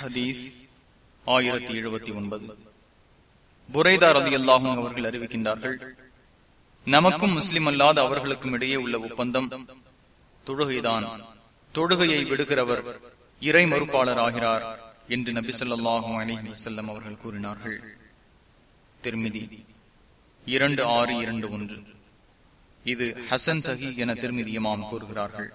ஹதீஸ் ஆயிரத்தி எழுபத்தி ஒன்பது. புரைதா ரதி அல்லாஹும் அவர்கள் அறிவிக்கின்றார்கள் நமக்கும் முஸ்லிம் அல்லாத அவர்களுக்கும் இடையே உள்ள ஒப்பந்தம் தொழுகைதான். தொழுகையை விடுகிறவர் இறை மறுப்பாளர் ஆகிறார் என்று நபி சொல்லாஹும் அலி வசல்லம் அவர்கள் கூறினார்கள். திருமிதி இரண்டு ஆறு இரண்டு ஒன்று. இது ஹசன் சஹி என திருமிதியமாம் கூறுகிறார்கள்.